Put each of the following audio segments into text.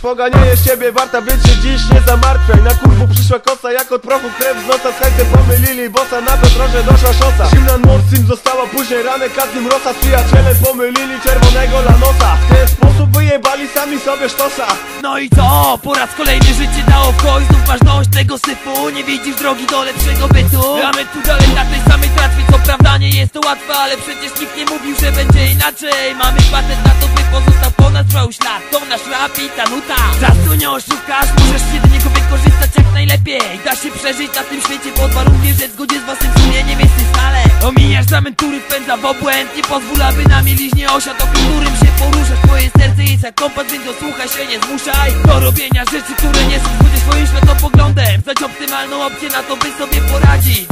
trwoga nie jest ciebie warta Więc się dziś nie zamartwiaj. Na kurwu przyszła kosa jak od prochu krew z nosa. Z hejtem pomylili bossa na bedroże doszła szosa. Zimna noc im została później ranek Kadnym rosa. Z przyjacielem pomylili czerwonego lanosa. W ten sposób wyjebali sami sobie sztosa. No i co? Po raz kolejny życie dało w masz dość tego syfu Nie widzisz drogi do lepszego bytu. A my tu dalej na tej samej tratwie Co prawda nie jest to łatwe Ale przecież nikt nie mówił, że będzie inaczej. Mamy patent na to, 10 lat To nasz rap i ta nuta. Czasu nie oszukasz, możesz się do niego wykorzystać jak najlepiej. Da się przeżyć na tym świecie pod warunkiem, że w zgodzie z własnym sumieniem jesteś stale. Omijasz zamętury, wpędza w obłęd. Nie pozwól, by na mieliźnie osiadł, o którym się poruszasz. Twoje serce jest jak kompas, więc osłuchaj się, nie zmuszaj. Do robienia rzeczy, które nie są zgodne swoim światopoglądem. Znać optymalną opcję na to, by sobie poradzić.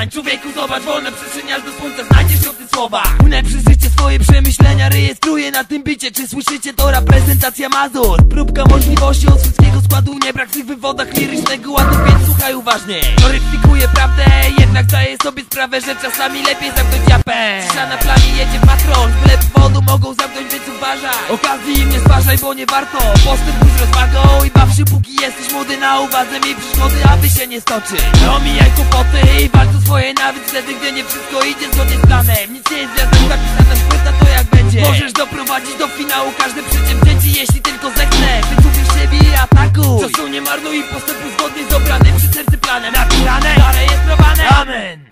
Zachowań Człowieku, zobacz, wolne przestrzenie aż do słońca. Znajdziesz ją w tych słowach Płynę przez życie swoje przemyślenia Rejestruję na tym bicie, czy słyszycie to reprezentacja Mazur? Próbka możliwości od wszystkiego składu. Nie brak tych wywodach lirycznego ładu Więc słuchaj uważnie. Gloryfikuję prawdę, jednak zdaję sobie sprawę Że czasami lepiej zamknąć japę. Cisza na planie jedzie patrol. Byle powodu mogą zamknąć, więc uważaj. Okazji im nie zważaj, bo nie warto. Postępuj z rozwagą i baw się póki jesteś młody. Na uwadze miej przeszkody, aby się nie stoczyć. Omijaj kłopoty i walcz o swoje nawet wtedy, gdy nie wszystko idzie zgodnie z planem. Nic nie jest wiadomo, zapisana szpryta to jak będzie? Możesz doprowadzić do finału każde przedsięwzięcie, jeśli tylko zechcę. Więc uwierz w siebie i atakuj. Czasu nie marnuj i postępuj zgodnie z obranym przy sercy planem. Napisane, zarejestrowane, amen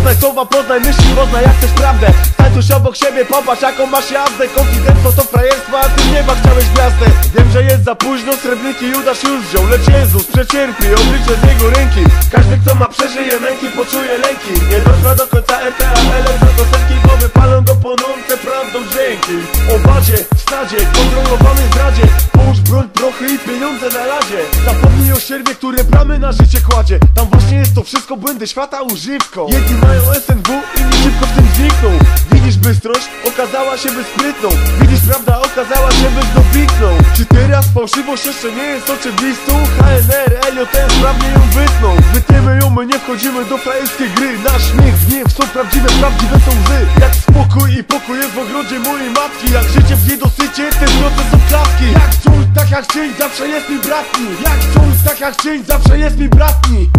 Poznaj słowa, poznaj myśli, poznaj jak chcesz prawdę. Stań obok siebie, popatrz jaką masz jazdę. Konfidenctwo to frajerstwo, a ty nieba chciałeś gwiazdę. Wiem, że jest za późno, srebrniki Judasz już wziął. Lecz Jezus przecierpi, oblicze z jego ręki. Każdy kto ma przeżyje męki, poczuje lęki. Nie dotrwa do końca RTA, ale za to setki Bo wypalą go płonące prawdą dźwięki O wadzie, w stadzie, kontrolowanej zdradzie Połóż broń, prochy i pieniądze na ladzie Zapomnij o sierwie, które bramy na życie kładzie. Tam właśnie jest to wszystko błędy świata używką. Jedni mają SNW, inni szybko w tym znikną. Widzisz bystrość, okazała się bezsprytną Widzisz prawda, okazała się bezdobitną Czy teraz fałszywość jeszcze nie jest oczywistą? HNR, LJT sprawnie ją wytną. Wytniemy ją, my nie wchodzimy do frajerskiej gry. Nasz śmiech, gniew są prawdziwe, prawdziwe są łzy ogrodzie mojej matki. Jak życie w niedosycie, te drodze są klatki. Jak wciąż, tak jak cień, zawsze jest mi bratni. Jak wciąż, tak jak cień, zawsze jest mi bratni